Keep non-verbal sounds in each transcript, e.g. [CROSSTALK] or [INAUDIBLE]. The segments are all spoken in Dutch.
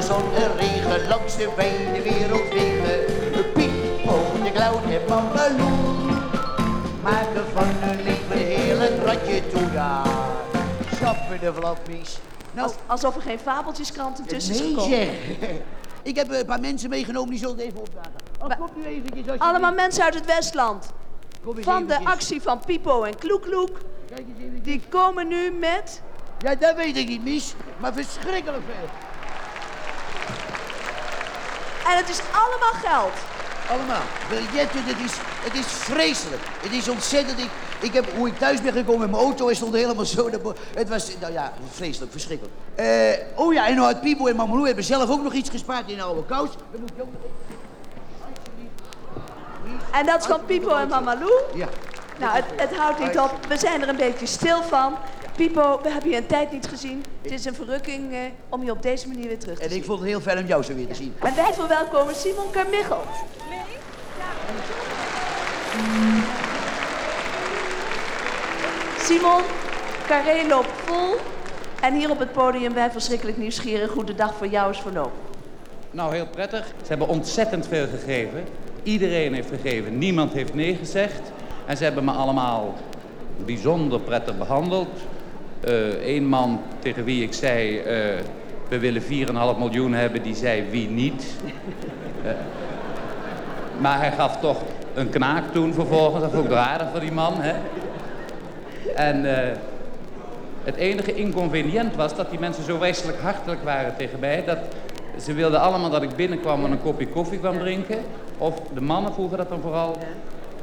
door zon en regen langs de wijde wereldwegen. Pipo, de clown en Lou maken van hun leven heel het ratje toe, ja. Schappen de flappies. Nou, Als- alsof er geen fabeltjeskrant tussen is nee zeg. [LAUGHS] Ik heb eh, een paar mensen meegenomen, die zullen het even opdagen. Oh, kom nu eventjes als Allemaal mensen uit het Westland. Van de actie van Pipo en Kloekloek. Kijk eens eventjes. Die komen nu met... Ja, dat weet ik niet, Mies. Maar verschrikkelijk veel. En het is allemaal geld. Allemaal. Biljetten, het is, het is vreselijk. Het is ontzettend. Ik, ik heb, hoe ik thuis ben gekomen met mijn auto, hij stond helemaal zo. Het was, nou ja, vreselijk, verschrikkelijk. Eh, oh ja, en nou had Pipo en Mamelou hebben zelf ook nog iets gespaard in een oude kous. Dan moet je ook nog En dat is van Pipo en Mamalou. Ja. Nou, het, het houdt niet op. We zijn er een beetje stil van. Pipo, we hebben je een tijd niet gezien. Het is een verrukking eh, om je op deze manier weer terug te En zien. ik vond het heel fijn om jou zo weer te zien. En wij verwelkomen Simon Carmichael. Simon, Carré loopt vol. En hier op het podium, wij verschrikkelijk nieuwsgierig hoe de dag voor jou is verlopen. Nou, heel prettig. Ze hebben ontzettend veel gegeven. Iedereen heeft gegeven. Niemand heeft nee gezegd. En ze hebben me allemaal bijzonder prettig behandeld. Eén man tegen wie ik zei, eh, we willen 4,5 miljoen hebben, die zei wie niet. Eh, maar hij gaf toch een knaak toen vervolgens. Dat vond ik aardig voor die man. Hè? En eh, het enige inconvenient was dat die mensen zo wijselijk hartelijk waren tegen mij. Dat ze wilden allemaal dat ik binnenkwam en een kopje koffie kwam drinken. Of de mannen vroegen dat dan vooral.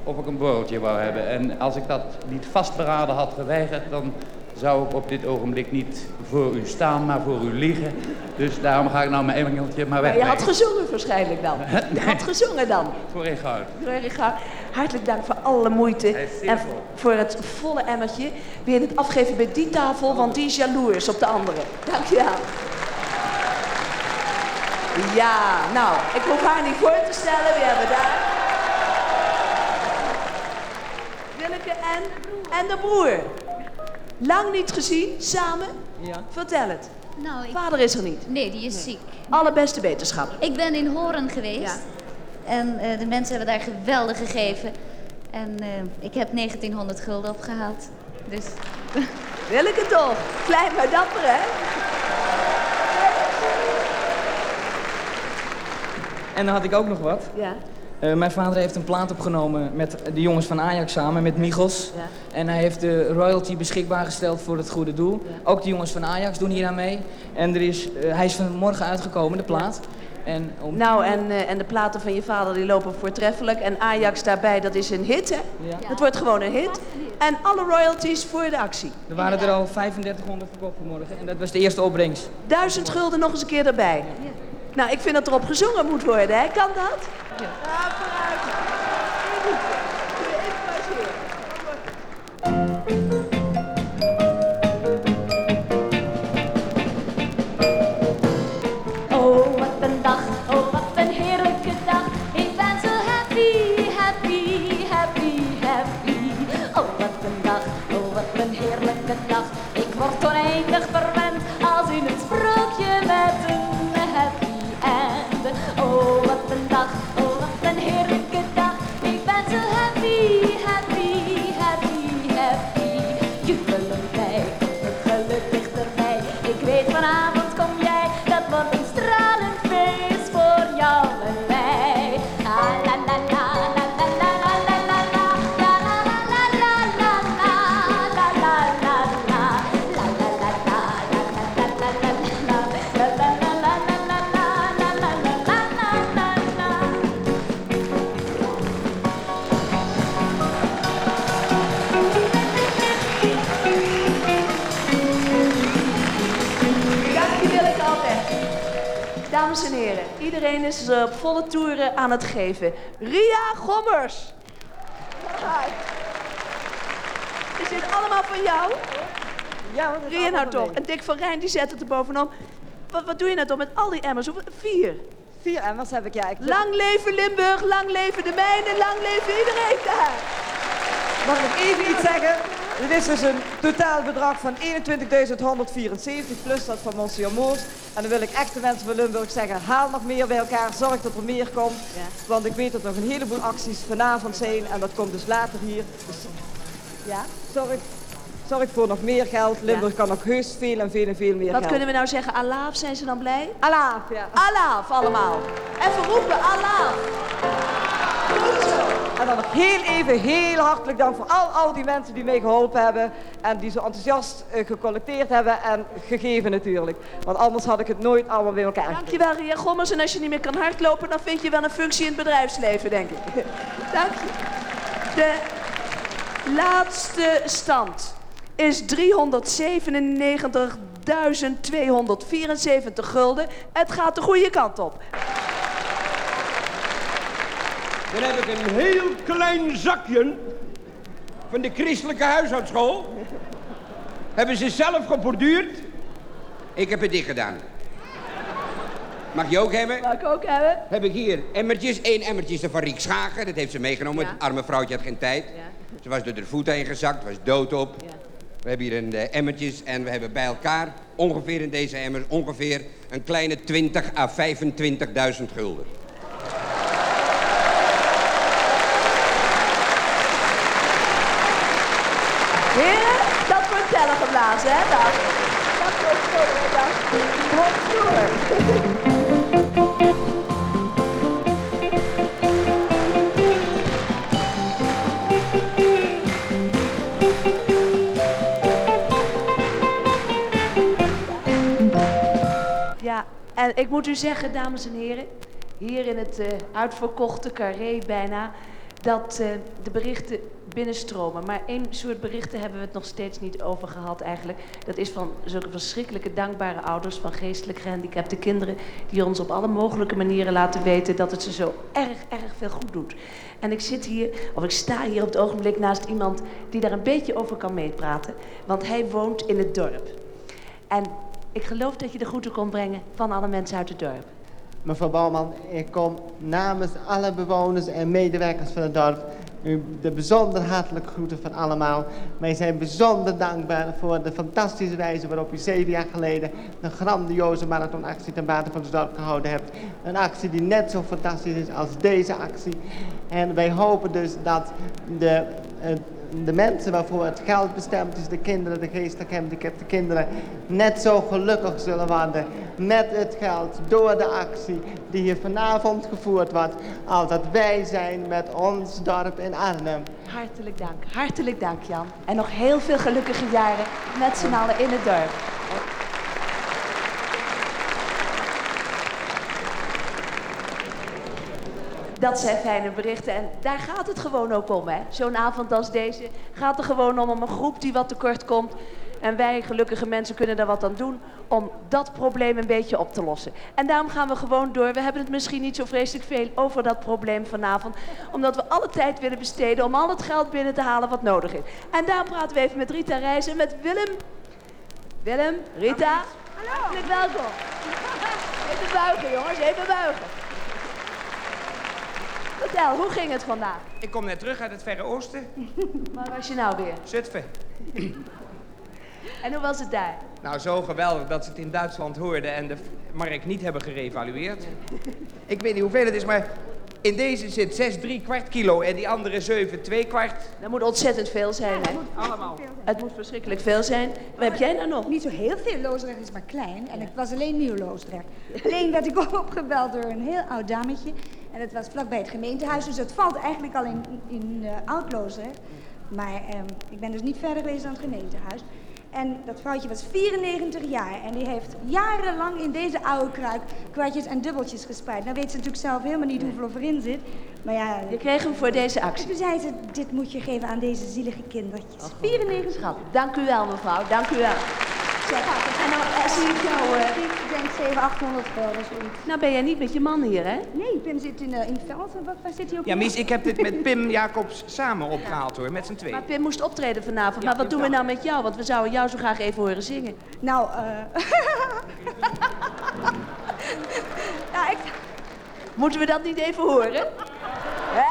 Of ik een borreltje wou hebben. En als ik dat niet vastberaden had geweigerd, dan zou ik op dit ogenblik niet voor u staan, maar voor u liegen. Dus daarom ga ik nou mijn engeltje maar Maar je had gezongen waarschijnlijk dan. Je had gezongen dan. [LAUGHS] Voor erg gaaf. Hartelijk dank voor alle moeite. En voor het volle emmertje. Je het afgeven bij die tafel, want die is jaloers op de andere. Dank je wel. Ja, nou, ik hoef haar niet voor te stellen. Wie hebben we daar? Willeke en, en de broer. Lang niet gezien, samen? Ja. Vertel het. Nou, ik... Vader is er niet. Nee, die is ziek. Allerbeste wetenschap. Ik ben in Horen geweest. Ja. En eh, de mensen hebben daar geweldig gegeven. En eh, ik heb 1900 gulden opgehaald. Dus [LAUGHS] Willeke toch? Klein maar dapper, hè? En dan had ik ook nog wat. Ja. Eh, mijn vader heeft een plaat opgenomen met de jongens van Ajax samen, met Michels. Ja. En hij heeft de royalty beschikbaar gesteld voor het goede doel. Ook de jongens van Ajax doen hier aan mee. En er is, eh, hij is vanmorgen uitgekomen, de plaat. En om Nou, en, eh, en de platen van je vader die lopen voortreffelijk. En Ajax daarbij, dat is een hit, hè? Ja. Het wordt gewoon een hit. En alle royalties voor de actie. Er waren er al 3500 verkocht vanmorgen. En dat was de eerste opbrengst. Duizend gulden nog eens een keer erbij. Nou, ik vind dat erop gezongen moet worden, hè? Kan dat? Ja. Is eh, op volle toeren aan het geven. Ria Gommers. Hi. Is dit allemaal van jou? Ja, dat is Ria nou toch. En Dick van Rijn die zet het er bovenop. Wat, wat doe je nou toch met al die emmers? Hoeveel- Vier. Vier emmers heb ik, ja. Ik Lang leven Limburg, lang leven de mijnen, lang leven iedereen daar. Mag ik even iets zeggen? Dit is dus een totaalbedrag van 21.174 plus dat van Monsieur Moos. En dan wil ik echt de mensen van Limburg zeggen, haal nog meer bij elkaar, zorg dat er meer komt. Ja. Want ik weet dat er nog een heleboel acties vanavond zijn en dat komt dus later hier. Dus Ja? zorg, zorg voor nog meer geld. Limburg kan nog heus veel en veel en veel meer Wat geld. kunnen we nou zeggen? Allah, zijn ze dan blij? Allah, ja. Allah allemaal. Even roepen, Allah. En dan nog heel even, heel hartelijk dank voor al, al die mensen die mee geholpen hebben. En die zo enthousiast eh, gecollecteerd hebben en gegeven natuurlijk. Want anders had ik het nooit allemaal bij elkaar. Dankjewel, Ria Gommers. En als je niet meer kan hardlopen, dan vind je wel een functie in het bedrijfsleven, denk ik. [LAUGHS] Dank je. De laatste stand is 397.274 gulden. Het gaat de goede kant op. Dan heb ik een heel klein zakje van de christelijke huishoudschool. Hebben ze zelf geborduurd. Ik heb het dicht gedaan. Mag je ook hebben? Mag ik ook hebben? Heb ik hier emmertjes. Eén emmertje is er van Riek Schagen. Dat heeft ze meegenomen. Ja. Het arme vrouwtje had geen tijd. Ze was door de voeten heen gezakt. Was doodop. Ja. We hebben hier een eh, emmertjes en we hebben bij elkaar ongeveer in deze emmers ongeveer een kleine 20 à 25.000 gulden. Heren, dat Ja, en ik moet u zeggen, dames en heren, hier in het eh, uitverkochte carré bijna, dat eh, de berichten binnenstromen. Maar één soort berichten hebben we het nog steeds niet over gehad eigenlijk. Dat is van zulke verschrikkelijke dankbare ouders van geestelijk gehandicapte kinderen... die ons op alle mogelijke manieren laten weten dat het ze zo erg, erg veel goed doet. En ik zit hier, of ik sta hier op het ogenblik naast iemand die daar een beetje over kan meepraten. Want hij woont in het dorp. En ik geloof dat je de groeten kon brengen van alle mensen uit het dorp. Mevrouw Bouwman, ik kom namens alle bewoners en medewerkers van het dorp u de bijzonder hartelijke groeten van allemaal. Wij zijn bijzonder dankbaar voor de fantastische wijze waarop u zeven jaar geleden een grandioze marathonactie ten bate van het dorp gehouden hebt. Een actie die net zo fantastisch is als deze actie. En wij hopen dus dat de, eh, de mensen waarvoor het geld bestemd is, de kinderen, de geestelijk gehandicapte kinderen, net zo gelukkig zullen worden met het geld door de actie die hier vanavond gevoerd wordt, als dat wij zijn met ons dorp in Arnhem. Hartelijk dank, hartelijk dank Jan. En nog heel veel gelukkige jaren met z'n allen in het dorp. Dat zijn fijne berichten en daar gaat het gewoon ook om. hè. Zo'n avond als deze gaat er gewoon om, om een groep die wat tekort komt. En wij gelukkige mensen kunnen daar wat aan doen om dat probleem een beetje op te lossen. En daarom gaan we gewoon door. We hebben het misschien niet zo vreselijk veel over dat probleem vanavond. Omdat we alle tijd willen besteden om al het geld binnen te halen wat nodig is. En daarom praten we even met Rita Rijzen en met Willem. Willem, Rita. Hartelijk welkom. Even buigen jongens, even buigen. Vertel, hoe ging het vandaag? Ik kom net terug uit het Verre Oosten, [LAUGHS] Waar was je nou weer? Zutphen. [CLEARS THROAT] En hoe was het daar? Nou, zo geweldig dat ze het in Duitsland hoorden en de markt niet hebben gerevalueerd. [LAUGHS] Ik weet niet hoeveel het is, maar in deze zit 6 3 kwart kilo en die andere 7 2 kwart. Dat moet ontzettend veel zijn, hè? Allemaal. Het moet verschrikkelijk veel zijn. Wat heb jij nou nog? Niet zo heel veel, Loosdrecht is maar klein. En ik was alleen nieuw Loosdrecht. Alleen werd ik [LAUGHS] opgebeld door een heel oud dametje. En het was vlakbij het gemeentehuis, dus het valt eigenlijk al in, in eh, oud Loosdrecht. Maar ehm, ik ben dus niet verder geweest dan het gemeentehuis. En dat vrouwtje was 94 jaar en die heeft jarenlang in deze oude kruik kwartjes en dubbeltjes gespuit. Nou weet ze natuurlijk zelf helemaal niet hoeveel erin zit. Maar ja, Je kreeg hem voor deze actie. toen zei ze, dit moet je geven aan deze zielige kindertjes. 94 Schat, dank u wel mevrouw, dank u wel. En nou eh, zie ik jou... eh, Ik denk 700, 800 gulden, zoiets. nou ben jij niet met je man hier, hè? Nee, Pim zit in, uh, in Velsen. Wat, waar zit hij ook Ja? Mies, ik heb dit met Pim Jacobs samen opgehaald hoor, met z'n tweeën. Maar Pim moest optreden vanavond. Ja, maar wat doen we nou met jou? Want we zouden jou zo graag even horen zingen. Nou, eh... [LAUGHS] ja, ik... Moeten we dat niet even horen? Hè?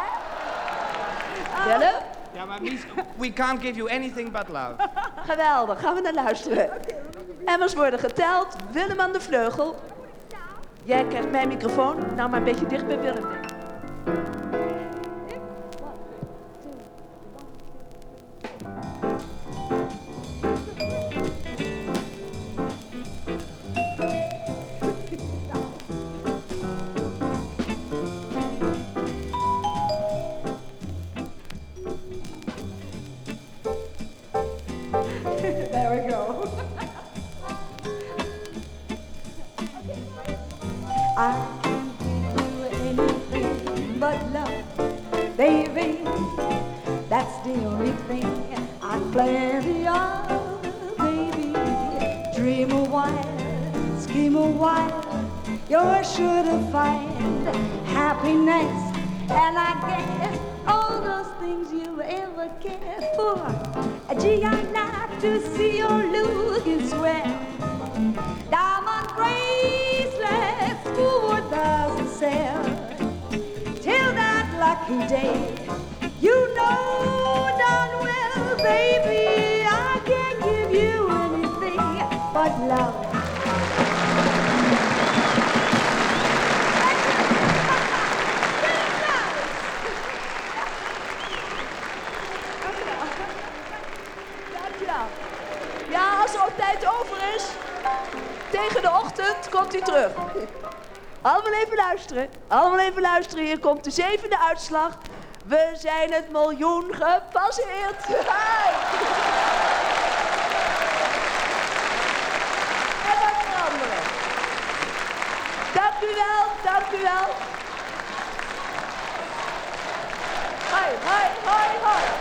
Willem? Ja, maar Mies, we can't give you anything but love. Geweldig, gaan we naar luisteren. Emmers worden geteld. Willem aan de vleugel. Jij krijgt mijn microfoon. Nou maar een beetje dicht bij Willem. I can't do anything but love, baby. That's the only thing I plenty of, baby. Dream a while, scheme a while, you're sure to find happiness. And I guess all those things you ever cared for. Gee, day, you know darn well, baby, I can't give you anything but love. Ja, als er tijd over is, tegen de ochtend komt hij terug. Allemaal even luisteren. Allemaal even luisteren. Hier komt de zevende uitslag. We zijn het miljoen gepasseerd. Hi. En dat veranderen. Dank u wel, dank u wel. Hoi, hoi, hoi, hoi.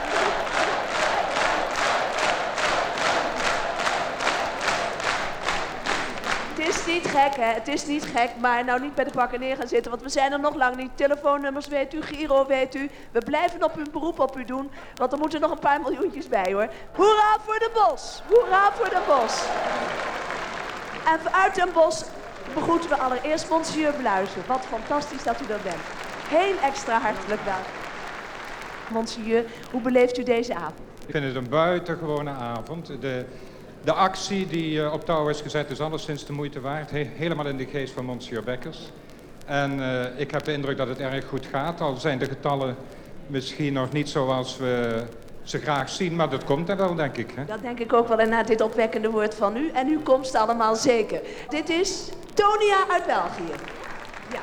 Is niet gek, hè? Het is niet gek, maar nou niet bij de pakken neer gaan zitten, want we zijn er nog lang niet. Telefoonnummers weet u, Giro weet u. We blijven op hun beroep op u doen, want er moeten nog een paar miljoentjes bij, hoor. Hoera voor de bos! Hoera voor de bos! En vanuit Den Bos begroeten we allereerst Monsieur Bluizen. Wat fantastisch dat u er bent. Heel extra hartelijk welkom. Monsieur, hoe beleeft u deze avond? Ik vind het een buitengewone avond. De, de actie die eh, op touw is gezet is alleszins de moeite waard. He- helemaal in de geest van Monsieur Bekkers. En eh, ik heb de indruk dat het erg goed gaat. Al zijn de getallen misschien nog niet zoals we ze graag zien. Maar dat komt er wel, denk ik. Hè? Dat denk ik ook wel en na dit opwekkende woord van u. En uw komst allemaal zeker. Dit is Tonia uit België. Ja.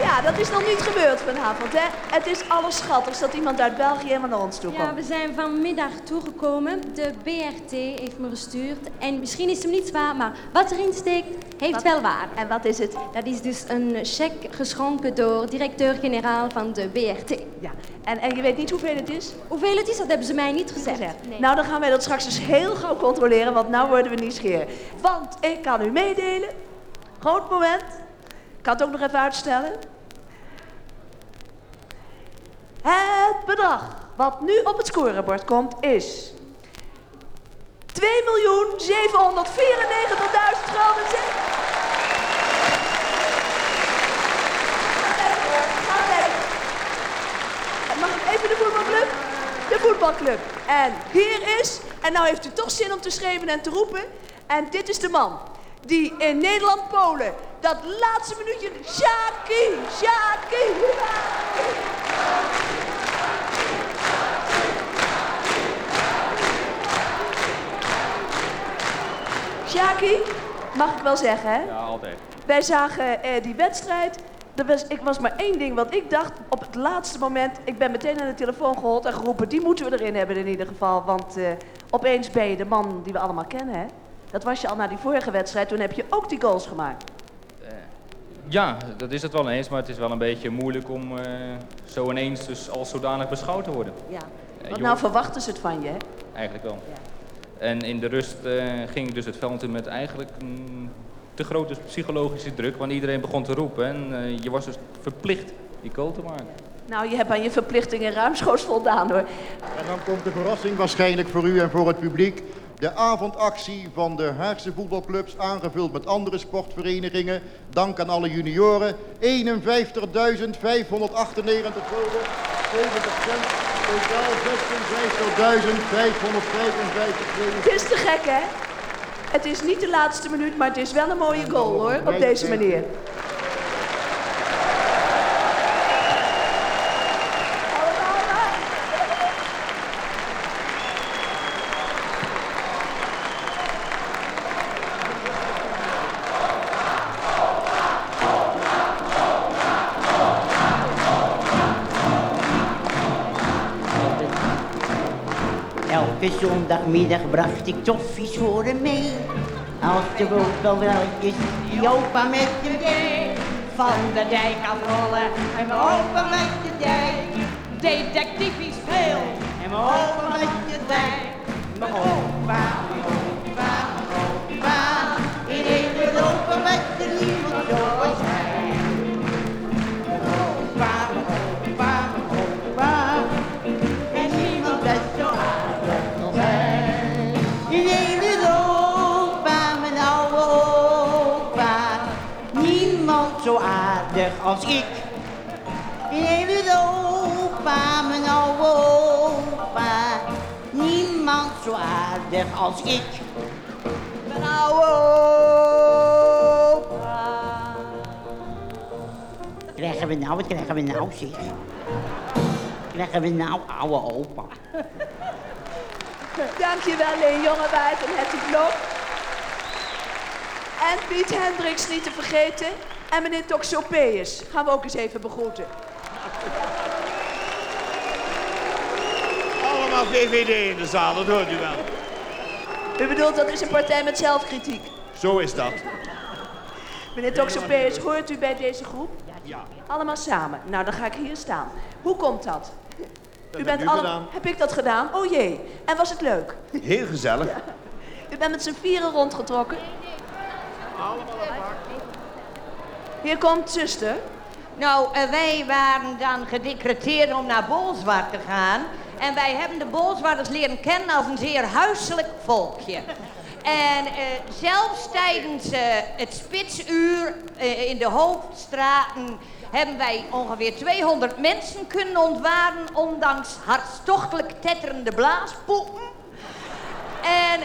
Ja, dat is nog niet gebeurd vanavond, hè? Het is alles schattigs dat iemand uit België helemaal naar ons toe komt. Ja, we zijn vanmiddag toegekomen. De BRT heeft me gestuurd. En misschien is hem niet waar, maar wat erin steekt, heeft Wat- wel waar. En wat is het? Dat is dus een cheque geschonken door directeur-generaal van de BRT. Ja, en, en je weet niet hoeveel het is? Hoeveel het is, dat hebben ze mij niet gezegd. Nee. Nou, dan gaan wij dat straks dus heel gauw controleren, want nou worden we nieuwsgierig. Want ik kan u meedelen, groot moment, kan het ook nog even uitstellen. Het bedrag wat nu op het scorebord komt is 2.794.000 gulden. Mag ik even de voetbalclub? De voetbalclub. En hier is, en nou heeft u toch zin om te schreeuwen en te roepen. En dit is de man die in Nederland-Polen dat laatste minuutje... Shaki, Shaki. Shaki, mag ik wel zeggen, hè? Ja, altijd. Wij zagen eh, die wedstrijd. Er was, ik was maar één ding wat ik dacht op het laatste moment. Ik ben meteen aan de telefoon gehold en geroepen. Die moeten we erin hebben in ieder geval. Want eh, opeens ben je de man die we allemaal kennen. Hè? Dat was je al na die vorige wedstrijd. Toen heb je ook die goals gemaakt. Ja, dat is het wel eens, maar het is wel een beetje moeilijk om eh, zo ineens dus als zodanig beschouwd te worden. Ja. Eh, Want nou verwachten ze het van je. Hè? Eigenlijk wel. En in de rust eh, ging ik dus het veld in met eigenlijk een te grote psychologische druk, want iedereen begon te roepen en eh, je was dus verplicht die goal te maken. Nou, je hebt aan je verplichtingen ruimschoots voldaan hoor. En dan komt de verrassing waarschijnlijk voor u en voor het publiek. De avondactie van de Haagse voetbalclubs, aangevuld met andere sportverenigingen. Dank aan alle junioren. 51.598 gulden, 70 cent. Totaal 56.555 Het is te gek, hè? Het is niet de laatste minuut, maar het is wel een mooie goal, hoor, op deze manier. Zondagmiddag bracht ik toffies voor hem mee. Als de boterwelletjes die opa met je deed. Van de dijk afrollen en mijn opa met je dijk. Detectivie speel en mijn opa met je dijk. Mijn opa, zo als ik. Mijn oude opa. Krijgen we nou, wat krijgen we nou zeg? Krijgen we nou, oude opa? [LAUGHS] Dankjewel, Leen Jongewaard en Hetty Blok. En Piet Hendricks niet te vergeten. En meneer Toxopeus. Gaan we ook eens even begroeten. Allemaal VVD in de zaal, dat hoort u wel. U bedoelt dat is een partij met zelfkritiek. Zo is dat. Meneer Toxopeus, hoort u bij deze groep? Ja. Allemaal samen. Nou, dan ga ik hier staan. Hoe komt dat? Dat u bent u alle-. Heb ik dat gedaan? Oh jee. En was het leuk? Heel gezellig. U bent met z'n vieren rondgetrokken? Hier komt zuster. Nou, eh, wij waren dan gedecreteerd om naar Bolzwart te gaan. En wij hebben de Bolzwarters leren kennen als een zeer huiselijk volkje. En eh, zelfs tijdens eh, het spitsuur eh, in de hoofdstraten hebben wij ongeveer 200 mensen kunnen ontwaren, ondanks hartstochtelijk tetterende blaaspoepen. En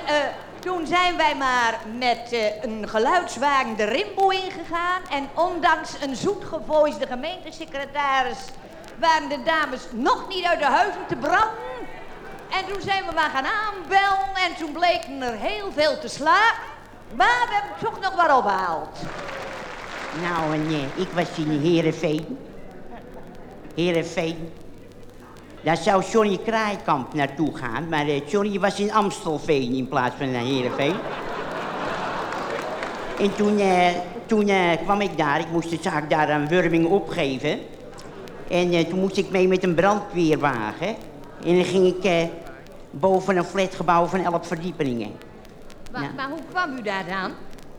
toen zijn wij maar met een geluidswagen de rimbo ingegaan. En ondanks een zoetgevoisde gemeentesecretaris waren de dames nog niet uit de huizen te branden. En toen zijn we maar gaan aanbellen en toen bleken er heel veel te slapen. Maar we hebben toch nog wat opgehaald. Nou, en, eh, ik was in Heerenveen. Heerenveen. Daar zou Johnny Kraaikamp naartoe gaan, maar eh, Johnny was in Amstelveen in plaats van naar Heerenveen. En toen, eh, toen eh, kwam ik daar, ik moest de zaak daar aan Wurming opgeven. En eh, toen moest ik mee met een brandweerwagen. En dan ging ik eh, boven een flatgebouw van elf verdiepingen. Maar, Nou. maar hoe kwam u daar dan?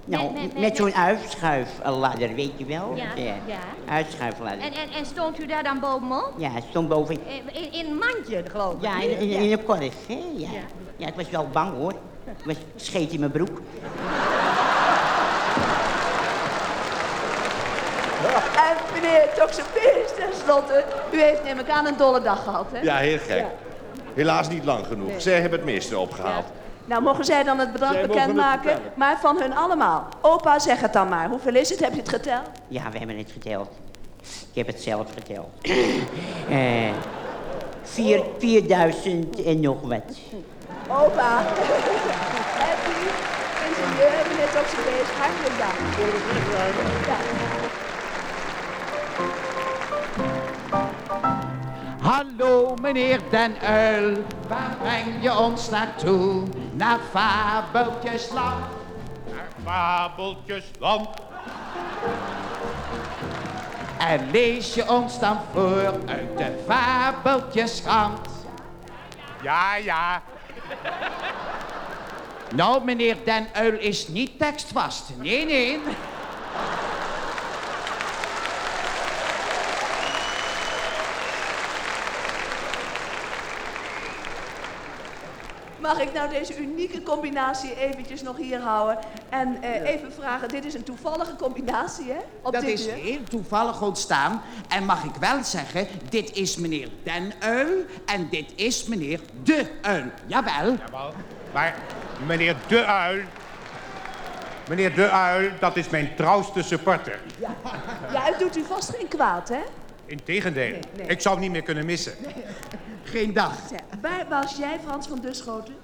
Nou, Met- met, met- met- zo'n uitschuifladder, weet je wel? Ja, Eh, ja. Uitschuifladder. En, en, en stond u daar dan bovenop? Ja, stond boven. In, in, in een mandje, geloof ik. Ja, in, in, in een korf, hè? Ja. ja. ik was wel bang hoor. Ik was scheet in mijn broek. Meneer Toxopeus, tenslotte, u heeft neem ik aan een dolle dag gehad, hè? Ja, heel gek. Ja. Helaas niet lang genoeg. Nee. Zij hebben het meeste opgehaald. Nou, mogen zij dan het bedrag bekendmaken, maar van hun allemaal. Opa, zeg het dan maar. Hoeveel is het? Heb je het geteld? Ja, we hebben het geteld. Ik heb het zelf geteld. [CLEARS THROAT] Eh vier, 4000 en nog wat. Opa. [LAUGHS] Happy, ingenieur, meneer Toxopeus, hartelijk dank. Ja. Meneer Den Uil, waar breng je ons naartoe? Naar Fabeltjesland. Naar Fabeltjesland. En lees je ons dan voor uit de Fabeltjeskrant? Ja, ja. Nou, meneer Den Uil is niet tekstvast. Nee, nee. Mag ik nou deze unieke combinatie eventjes nog hier houden? En eh, even vragen, dit is een toevallige combinatie, hè? Op Dat dit is uur. heel toevallig ontstaan. En mag ik wel zeggen, dit is meneer Den Uil en dit is meneer De Uil. Jawel. Maar meneer De Uil... Meneer De Uil, dat is mijn trouwste supporter. Ja, het doet u vast geen kwaad, hè? Integendeel, Nee, nee. ik zou hem niet meer kunnen missen. Geen dag. Waar was jij, Frans van Duschoten?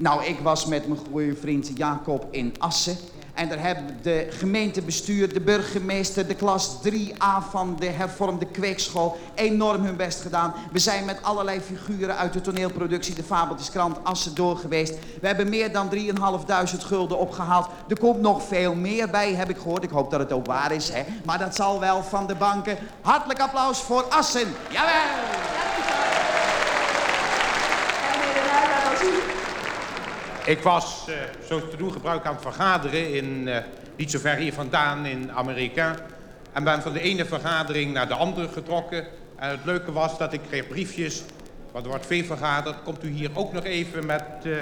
Nou, ik was met mijn goede vriend Jacob in Assen. En daar hebben de gemeentebestuur, de burgemeester, de klas 3A van de hervormde kweekschool enorm hun best gedaan. We zijn met allerlei figuren uit de toneelproductie De Fabeltjeskrant Assen door geweest. We hebben meer dan 3.500 gulden opgehaald. Er komt nog veel meer bij, heb ik gehoord. Ik hoop dat het ook waar is, hè. Maar dat zal wel van de banken. Hartelijk applaus voor Assen. Jawel! En meneer De Ruij, waar was u? Ik was, eh, zo te doen, gebruik aan het vergaderen in, eh, niet zo ver hier vandaan in Amerika. En ben van de ene vergadering naar de andere getrokken. En het leuke was dat ik kreeg briefjes, want er wordt veel vergaderd. Komt u hier ook nog even met, eh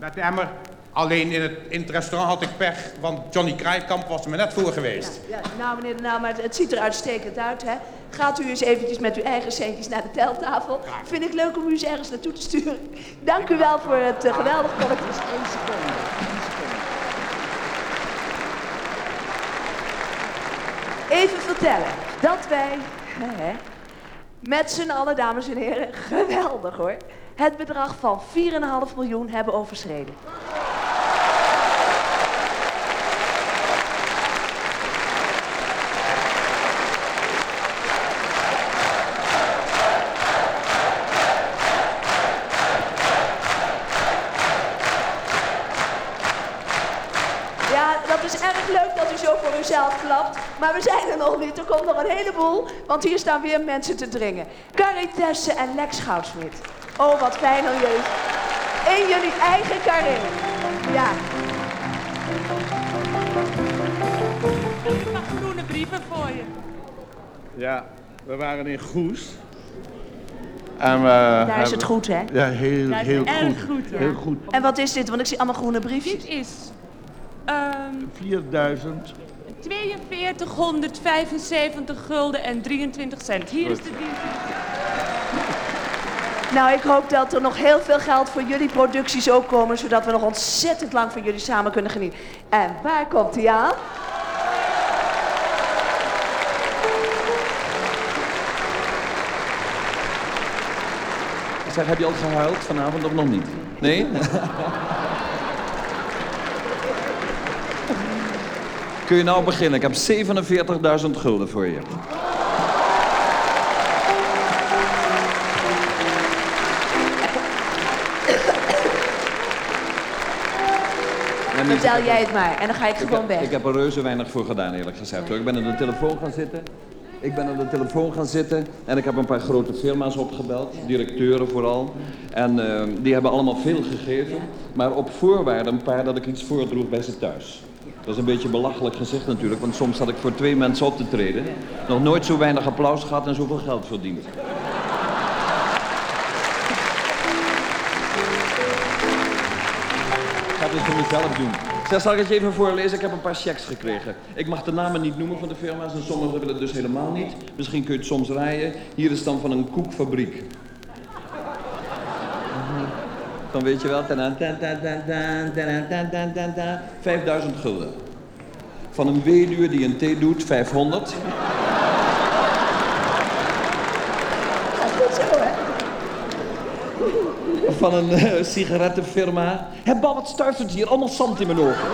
met de emmer? Alleen in het, in het restaurant had ik pech, want Johnny Krijkamp was er me net voor geweest. Ja, nou meneer De Nauw, maar het, het ziet er uitstekend uit, hè? Gaat u eens eventjes met uw eigen centjes naar de teltafel. Vind ik leuk om u eens ergens naartoe te sturen. Dank u wel voor het uh, geweldige collectief. Eén seconde. Even vertellen dat wij, hè, met z'n allen, dames en heren, [LAUGHS] geweldig hoor, het bedrag van 4,5 miljoen hebben overschreden. Nog niet. Er komt nog een heleboel. Want hier staan weer mensen te dringen. Carrie Tessen en Lex Goudsmit. Oh, wat fijn aan jullie. In jullie eigen Karin. Ja. groene brieven voor je. Ja, we waren in Goes. En we Daar is het goed, hè? Ja, heel, Daar is heel goed. goed, ja. Heel goed. En wat is dit? Want ik zie allemaal groene briefjes. Dit is ehm 4000. 4275 gulden en 23 cent. Hier is de dienst. Nou, ik hoop dat er nog heel veel geld voor jullie producties ook komen, zodat we nog ontzettend lang van jullie samen kunnen genieten. En waar komt hij aan? Zeg, heb je al gehuild vanavond of nog niet? Nee? [LAUGHS] Kun je nou beginnen? Ik heb 47.000 gulden voor je. Vertel jij het maar en dan ga ik gewoon heb, weg. ik heb er reuze weinig voor gedaan, eerlijk gezegd. Hoor. Ik ben aan de telefoon gaan zitten. Ik ben aan de telefoon gaan zitten en ik heb een paar grote firma's opgebeld, directeuren vooral. En eh, die hebben allemaal veel gegeven, maar op voorwaarde een paar dat ik iets voordroeg bij ze thuis. Dat is een beetje belachelijk gezegd natuurlijk, want soms had ik voor twee mensen op te treden. Nog nooit zo weinig applaus gehad en zoveel geld verdiend. Ik ga dus voor mezelf doen. Zeg, zal ik het je even voorlezen? Ik heb een paar checks gekregen. Ik mag de namen niet noemen van de firma's en sommigen willen het dus helemaal niet. Misschien kun je het soms rijden. Hier is dan van een koekfabriek. Dan weet je wel. tadan, tadan, tadan, tadan, tadan, tadan, tadan. 5000 gulden. Van een weduwe die een thee doet, 500. Dat is goed zo, hè? Van een eh, sigarettenfirma. Hé, Bal, wat stuift hier? Allemaal zand in mijn ogen.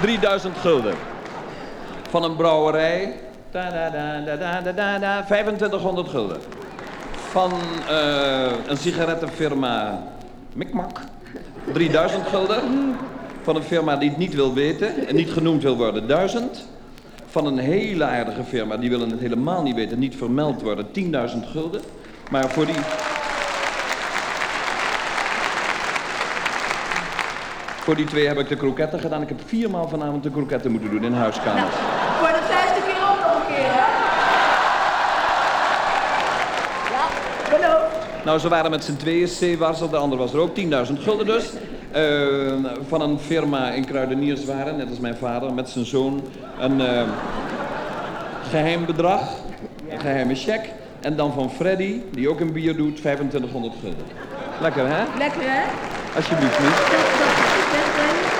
3000 gulden. Van een brouwerij. Da, da, da, da, da, da, da, da, 2500 gulden. Van eh, een sigarettenfirma. Mikmak. 3000 gulden. Van een firma die het niet wil weten en niet genoemd wil worden. 1000. Van een hele aardige firma, die willen het helemaal niet weten, niet vermeld worden. 10.000 gulden. Maar voor die... Voor die twee heb ik de kroketten gedaan. Ik heb viermaal vanavond de kroketten moeten doen in huiskamers. Vijfde keer ook nog een keer, hè? Ja, beloofd. Nou, ze waren met z'n tweeën, Zeewarsel, de ander was er ook, 10.000 gulden dus. Eh, van een firma in Kruidenierswaren, net als mijn vader, met zijn zoon. Een eh, geheim bedrag, een geheime cheque. En dan van Freddy, die ook een bier doet, 2500 gulden. Lekker, hè? Lekker, hè? Alsjeblieft, Mies.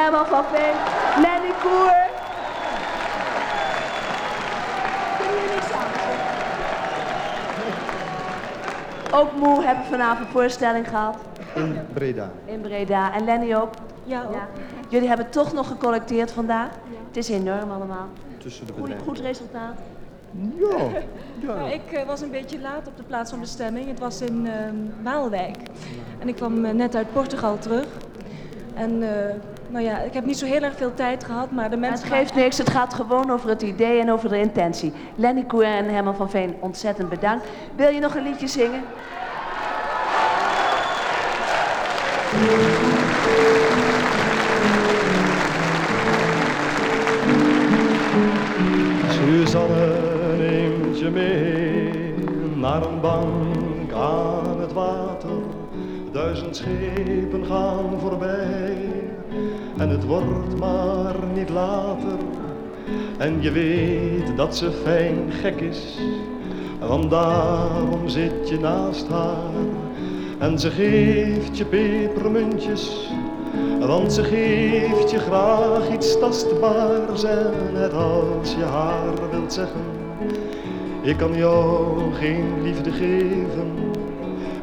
Herman van Veen. Lenny Koer. Ook Moe hebben vanavond een voorstelling gehad. In Breda. In Breda. En Lenny ook? Ja, ook. Jullie hebben toch nog gecollecteerd vandaag? Het is enorm allemaal. Tussen de Goed, goed resultaat. Ja. [LAUGHS] Nou, ik eh, was een beetje laat op de plaats van bestemming. Het was in ehm, Waalwijk. En ik kwam eh, net uit Portugal terug. En eh, nou ja, ik heb niet zo heel erg veel tijd gehad, maar de Maar mensen... het geeft niks, het gaat gewoon over het idee en over de intentie. Lenny Koer en Herman van Veen, ontzettend bedankt. Wil je nog een liedje zingen? Suzanne neemt je mee naar een bank aan het water. Duizend schepen gaan voorbij en het wordt maar niet later. En je weet dat ze fijn gek is, want daarom zit je naast haar. En ze geeft je pepermuntjes, want ze geeft je graag iets tastbaars. En net als je haar wilt zeggen, ik kan jou geen liefde geven,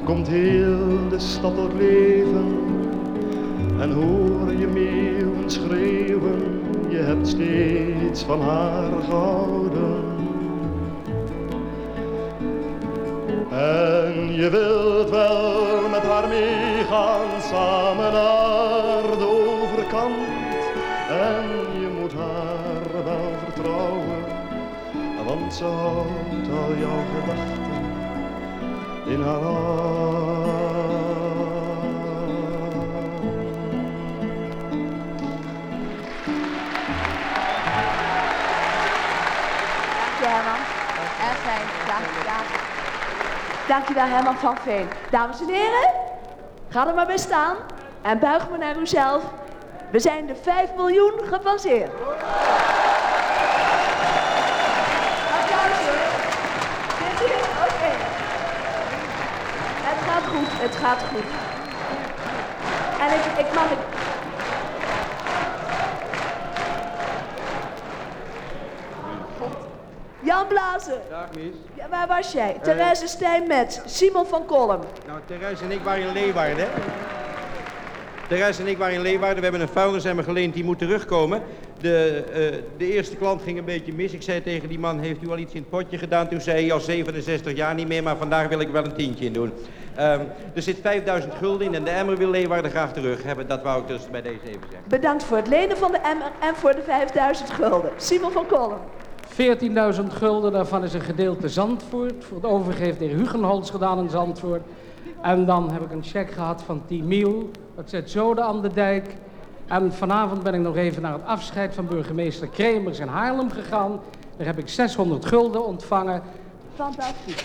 komt heel de stad tot leven. En hoor je meeuwen schreeuwen, je hebt steeds van haar gehouden. En je wilt wel met haar meegaan, samen naar de overkant. En je moet haar wel vertrouwen, want ze houdt al jouw gedachten in haar hand. Dankjewel Herman van Veen. Dames en heren, ga er maar bij staan en buig me naar uzelf. We zijn de 5 miljoen gepasseerd. Applaus oké. Het gaat goed, het gaat goed. En ik, ik mag het... Blazen. Dag Mies. Ja, waar was jij? Therese Stijnmets, Simon van Kolm. Nou, Therese en ik waren in Leeuwarden. Therese en ik waren in Leeuwarden. We hebben een vuilnisemmer geleend, die moet terugkomen. De, eh, de eerste klant ging een beetje mis. Ik zei tegen die man, heeft u al iets in het potje gedaan? Toen zei hij, al 67 jaar niet meer, maar vandaag wil ik wel een tientje in doen. Ehm, er zit 5000 gulden in en de emmer wil Leeuwarden graag terug hebben. Dat wou ik dus bij deze even zeggen. Bedankt voor het lenen van de emmer en voor de 5000 gulden. Simon van Kolm. 14.000 gulden, daarvan is een gedeelte Zandvoort. Voor het overige heeft de heer Hugenholz gedaan in Zandvoort. En dan heb ik een cheque gehad van 10 mil. Dat zit zoden aan de dijk. En vanavond ben ik nog even naar het afscheid van burgemeester Kremers in Haarlem gegaan. Daar heb ik 600 gulden ontvangen. Fantastisch.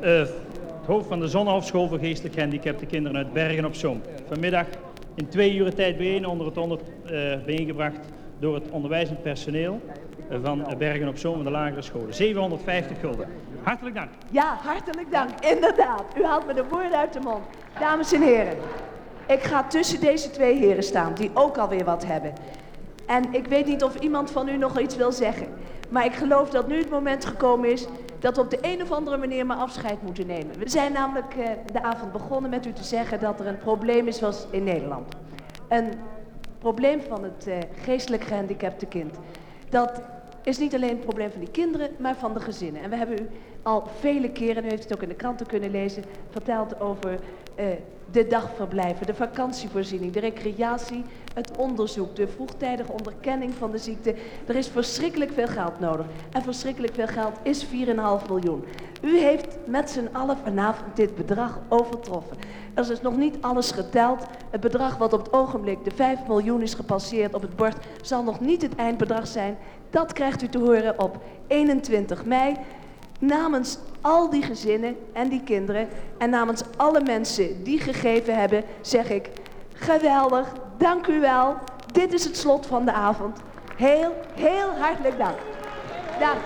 Eh, het hoofd van de Zonnehofschool voor geestelijk gehandicapte kinderen uit Bergen op Zoom. Vanmiddag in twee uur tijd bijeen onder het onder, eh, bijeengebracht door het onderwijzend personeel van Bergen op Zoom van de lagere scholen. 750 gulden. Hartelijk dank. Ja, hartelijk dank. Inderdaad, u haalt me de woorden uit de mond. Dames en heren, ik ga tussen deze twee heren staan, die ook alweer wat hebben. En ik weet niet of iemand van u nog iets wil zeggen. Maar ik geloof dat nu het moment gekomen is dat we op de een of andere manier maar afscheid moeten nemen. We zijn namelijk eh, de avond begonnen met u te zeggen dat er een probleem is was in Nederland. Een probleem van het eh, geestelijk gehandicapte kind. Dat is niet alleen een probleem van die kinderen, maar van de gezinnen. En we hebben u al vele keren, u heeft het ook in de kranten kunnen lezen, verteld over eh, de dagverblijven, de vakantievoorziening, de recreatie, het onderzoek, de vroegtijdige onderkenning van de ziekte. Er is verschrikkelijk veel geld nodig. En verschrikkelijk veel geld is 4,5 miljoen. U heeft met z'n allen vanavond dit bedrag overtroffen. Er is dus nog niet alles geteld. Het bedrag wat op het ogenblik de 5 miljoen is gepasseerd op het bord zal nog niet het eindbedrag zijn. Dat krijgt u te horen op 21 mei. Namens al die gezinnen en die kinderen en namens alle mensen die gegeven hebben, zeg ik geweldig, dank u wel. Dit is het slot van de avond. Heel, heel hartelijk dank. Dank.